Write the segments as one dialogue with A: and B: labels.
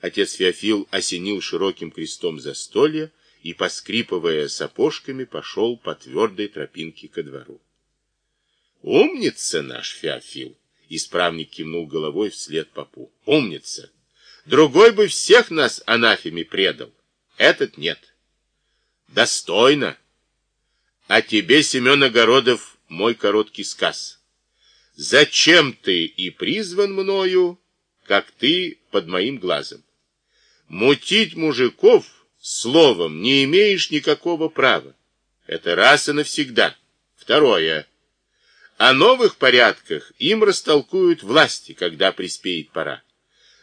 A: Отец Феофил осенил широким крестом застолье и, поскрипывая сапожками, пошел по твердой тропинке ко двору. «Умница наш Феофил!» — исправник кивнул головой вслед попу. «Умница! Другой бы всех нас анафеме предал. Этот нет. Достойно! А тебе, Семен Огородов, мой короткий сказ. Зачем ты и призван мною, как ты под моим глазом? Мутить мужиков словом не имеешь никакого права. Это раз и навсегда. Второе. О новых порядках им растолкуют власти, когда приспеет пора.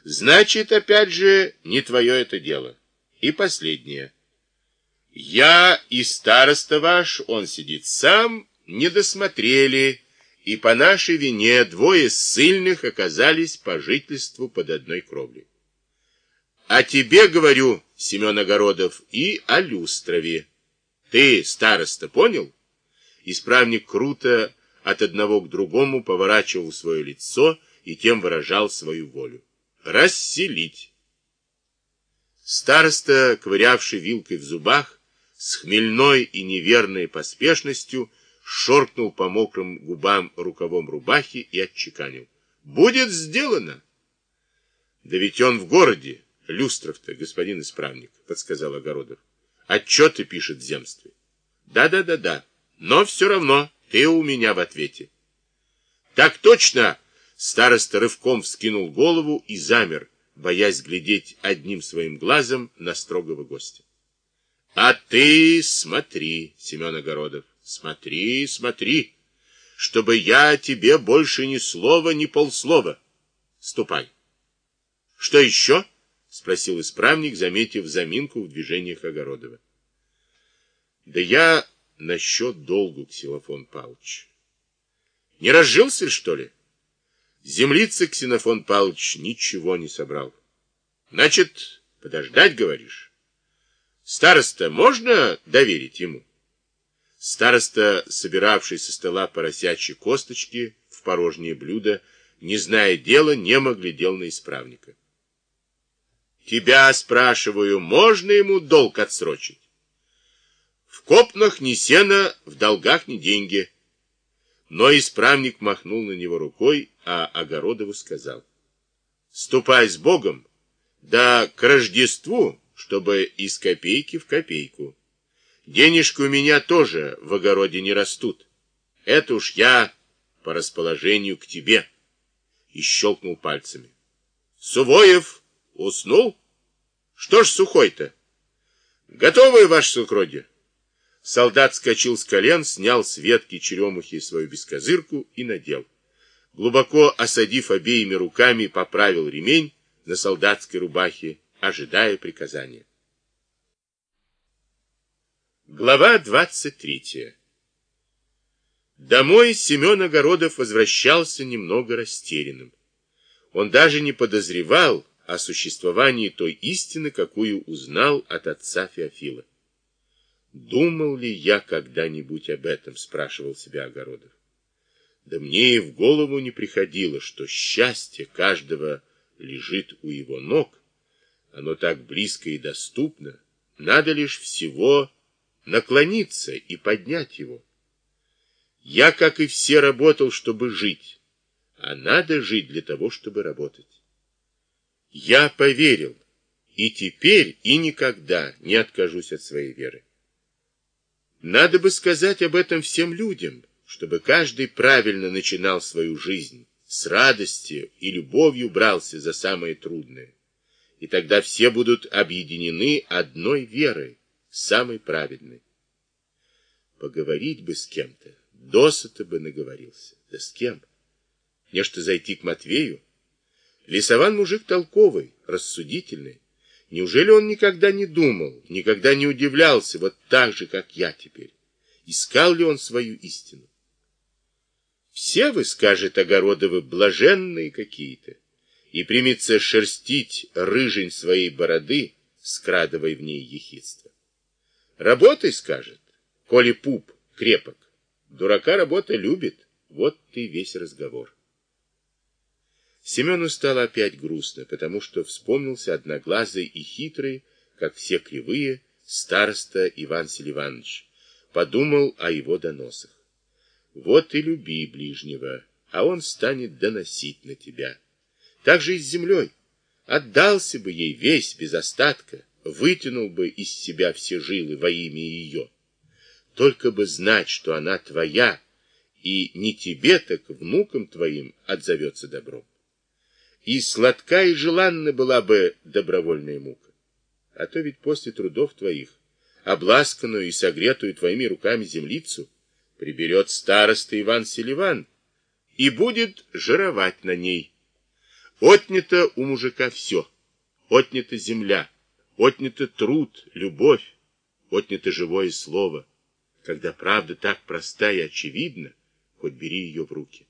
A: Значит, опять же, не твое это дело. И последнее. Я и староста ваш, он сидит сам, не досмотрели, и по нашей вине двое ссыльных оказались по жительству под одной кровлей. А тебе говорю, Семен Огородов, и о Люстрове. Ты, староста, понял? Исправник круто от одного к другому поворачивал свое лицо и тем выражал свою волю. Расселить. Староста, ковырявший вилкой в зубах, с хмельной и неверной поспешностью, шоркнул по мокрым губам рукавом рубахи и отчеканил. «Будет сделано!» «Да ведь он в городе!» Люстров-то, господин исправник, подсказал Огородов. Отчеты пишет в земстве. Да-да-да-да, но все равно ты у меня в ответе. Так точно! Староста рывком вскинул голову и замер, боясь глядеть одним своим глазом на строгого гостя. А ты смотри, Семен Огородов, смотри, смотри, чтобы я тебе больше ни слова, ни полслова. Ступай. Что еще? — спросил исправник, заметив заминку в движениях Огородова. Да я насчет долгу, Ксилофон Павлович. Не разжился, что ли? Землица Ксенофон Павлович ничего не собрал. Значит, подождать, говоришь? Староста можно доверить ему? Староста, собиравший со стола поросячьи косточки в порожнее блюдо, не зная дела, немо глядел на исправника. Тебя, спрашиваю, можно ему долг отсрочить? В копнах ни сена, в долгах ни деньги. Но исправник махнул на него рукой, а Огородову сказал. Ступай с Богом, да к Рождеству, чтобы из копейки в копейку. Денежки у меня тоже в огороде не растут. Это уж я по расположению к тебе. И щелкнул пальцами. Сувоев! Уснул? Что ж сухой-то? Готовы, ваше сукроди? Солдат скочил с колен, снял с ветки черемухи свою бескозырку и надел. Глубоко осадив обеими руками, поправил ремень на солдатской рубахе, ожидая приказания. Глава 23 Домой Семен Огородов возвращался немного растерянным. Он даже не подозревал, о существовании той истины, какую узнал от отца Феофила. «Думал ли я когда-нибудь об этом?» — спрашивал себя Огородов. Да мне и в голову не приходило, что счастье каждого лежит у его ног. Оно так близко и доступно. Надо лишь всего наклониться и поднять его. Я, как и все, работал, чтобы жить, а надо жить для того, чтобы работать. Я поверил, и теперь, и никогда не откажусь от своей веры. Надо бы сказать об этом всем людям, чтобы каждый правильно начинал свою жизнь, с радостью и любовью брался за самое трудное. И тогда все будут объединены одной верой, самой праведной. Поговорить бы с кем-то, досыта бы наговорился. Да с кем? Нечто зайти к Матвею? Лисован мужик толковый, рассудительный. Неужели он никогда не думал, никогда не удивлялся, вот так же, как я теперь? Искал ли он свою истину? Все вы, скажет Огородовы, блаженные какие-то, и примется шерстить рыжень своей бороды, скрадывая в ней ехидство. Работай, скажет, коли пуп крепок. Дурака работа любит, вот ты весь разговор. Семену стало опять грустно, потому что вспомнился одноглазый и хитрый, как все кривые, староста Иван Селиванович. Подумал о его доносах. Вот и люби ближнего, а он станет доносить на тебя. Так же и с землей. Отдался бы ей весь без остатка, вытянул бы из себя все жилы во имя ее. Только бы знать, что она твоя, и не тебе, так внукам твоим отзовется добром. И сладка и желанна была бы добровольная мука. А то ведь после трудов твоих, обласканную и согретую твоими руками землицу, приберет староста Иван Селиван и будет жировать на ней. Отнято у мужика все. Отнята земля, отнято труд, любовь, отнято живое слово. Когда правда так проста и очевидна, хоть бери ее в руки.